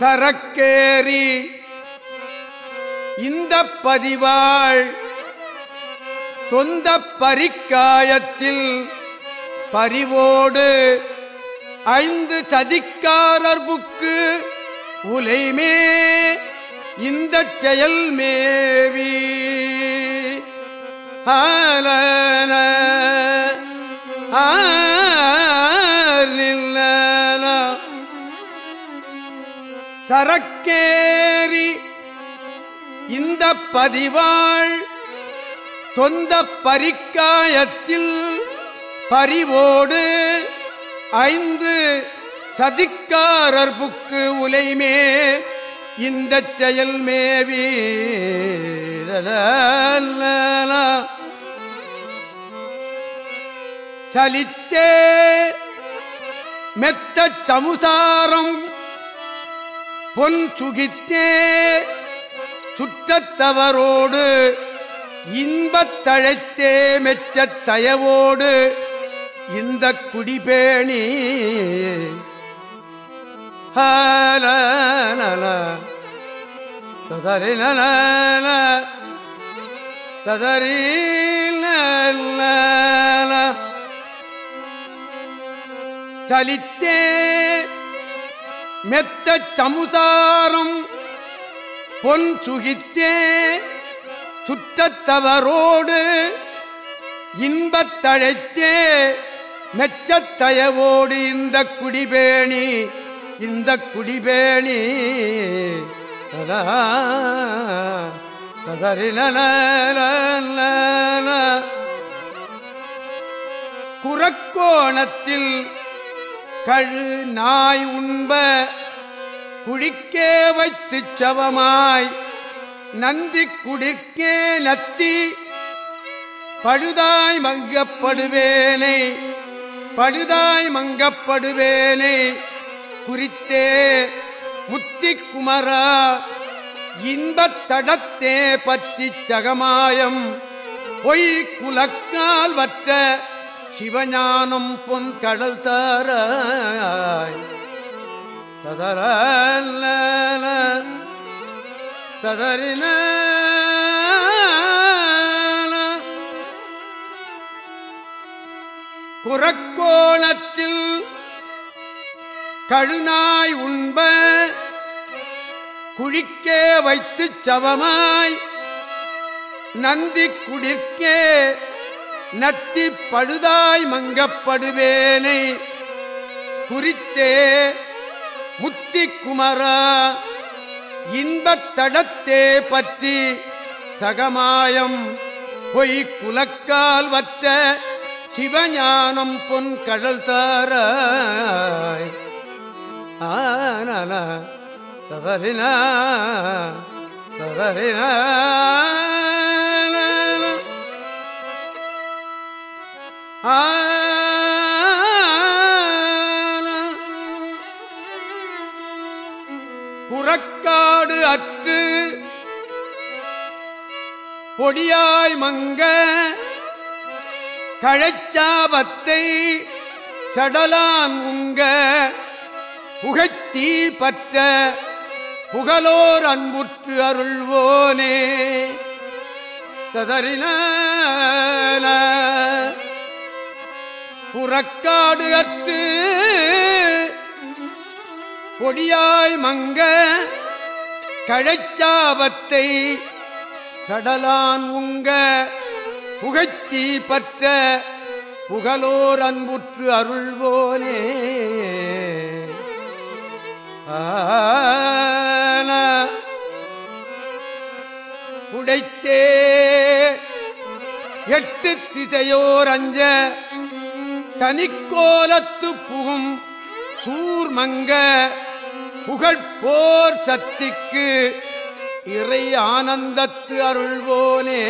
சரக்கேறி இந்த பதிவாள் தொந்த பரிக்காயத்தில் பரிவோடு ஐந்து சதிக்காரர்புக்கு உலைமே இந்த செயல் மேவி. ஆலன சரக்கேறி இந்த பதிவாள் தொந்த பரிக்காயத்தில் பரிவோடு ஐந்து சதிக்காரர் புக்கு உலைமே இந்த செயல் மேவி. சலித்தே மெத்த சமுசாரம் பொன் சுகித்தே சுற்றத்தவரோடு இன்பத்தழைத்தே மெச்சத் தயவோடு இந்த குடிபேணி. ஹலனல, ததரிலனல, ததரிலனல. சலித்தே மெத்த சமுதாரம் பொன் சுகித்தே சுற்றத்தவரோடு இன்பத்தழைத்தே மெச்சத்தயவோடு இந்த குடிபேணி இந்த குடிபேணி. குரக்கோணத்தில் கழு நாய் உண்ப குழிக்கே வைத்துச் சவமாய் நந்தி குடிற்கே நத்தி பழுதாய் மங்கப்படுவேனை பழுதாய் மங்கப்படுவேனை குறித்தே முத்தி குமரா இன்பத் தடத்தே பற்றிச் சகமாயம் பொய் குலக்கால் வற்ற சிவஞானம் பொன் கடல் தாராய். ததர ததறின குரக்கோணத்தில் கழுநாய் உண்ப குழிக்கே வைத்துச் சவமாய். நந்தி குடிற்கே நத்தி பழுதாய் மங்கப்படுவேனை. குறித்தே முத்தி குமரா இன்பத்தடத்தே பற்றி சகமாயம் பொய் குலக்கால் வற்ற சிவஞானம் பொன் கடல் தாராய். ஆனல தவறினா தவறினா. புறக்காடு அற்று பொடியாய் மங்க கழைச்சாபத்தை சடலான் உங்க புகைத்தீ பற்ற புகழோர் அன்புற்று அருள்வோனே. ததறின புறக்காடு அற்று கொடியாய் மங்க கழைச்சாபத்தை சடலான் உங்க புகைத்தீ பற்ற புகழோர் அன்புற்று அருள்வோனே. உடைத்தே எட்டு திசையோர் அஞ்ச தனிக்கோலத்து புகும் சூர்மங்க புகழ்போர் சக்திக்கு இறை ஆனந்தத்து அருள்வோனே.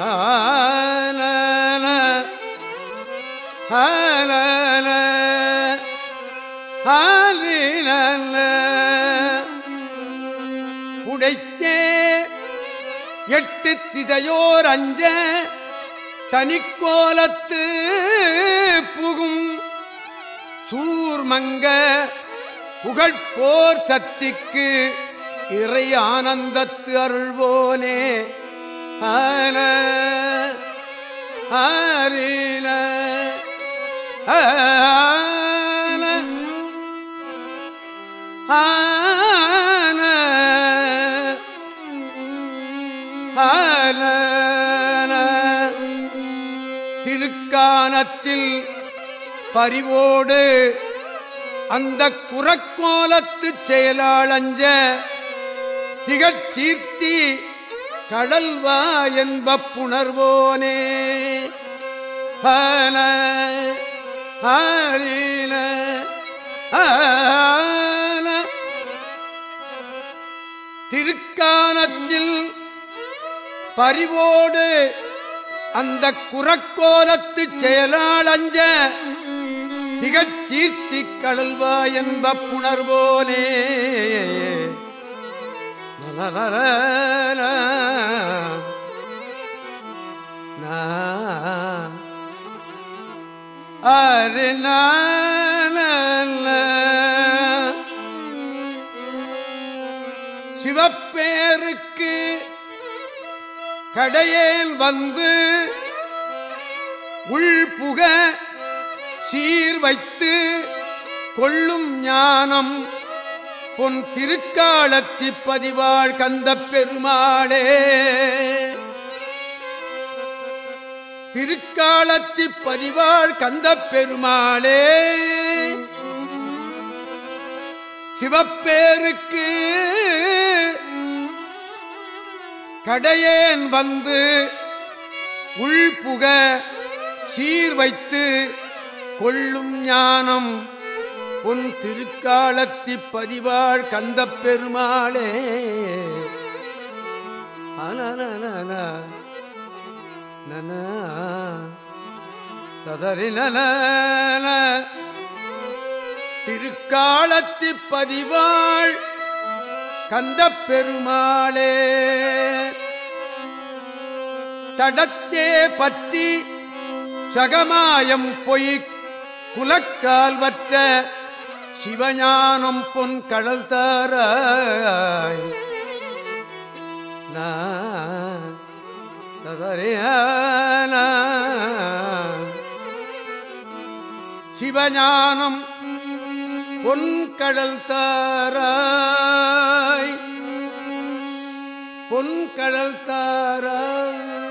ஆன ஆன உடைத்தே எட்டு திதையோர் அஞ்ச தனிக்கோலத்து புகும். சூர்மங்க புகழ்போர் சக்திக்கு இறை ஆனந்தத்து அருள்வோனே. ஆன ஆரில ஆன ஆன ஆன திருக்கானத்தில் பரிவோடு அந்த குரக்கோலத்து செயலாளஞ்ச திகச்சீர்த்தி கடல்வா என்ப புணர்வோனே. ஆன ஆரின திருக்கானத்தில் பரிவோடு அந்த குரக்கோலத்து செயலாளஞ்ச திகச்சீர்த்திக் கடல்வா என்ப புணர்வோனே. நலர நா. அரு சிவப்பேருக்கு கடையேல் வந்து உள்புக சீர் வைத்து கொள்ளும் ஞானம் பொன் திருக்காலத்தி பதிவாள் கந்த பெருமாளே. திருக்காலத்தி பதிவாள் கந்த பெருமாளே. சிவப்பேருக்கு கடையேன் வந்து உள்புக சீர் வைத்து கொள்ளும் ஞானம் உன் திருக்காலத்தி பதிவாள் கந்த பெருமாளே. நன, சதரி நன, திருக்காலத்தி பதிவாள் கந்த பெருமாளே. தடத்தே பற்றி சகமாயம் பொய் குலக்கால்வற்ற சிவஞானம் பொன் கடல் தாராய். சிவஞானம் பொன் கடல் தாராய். பொன் கடல் தாராய்.